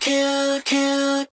kill, kill, kill.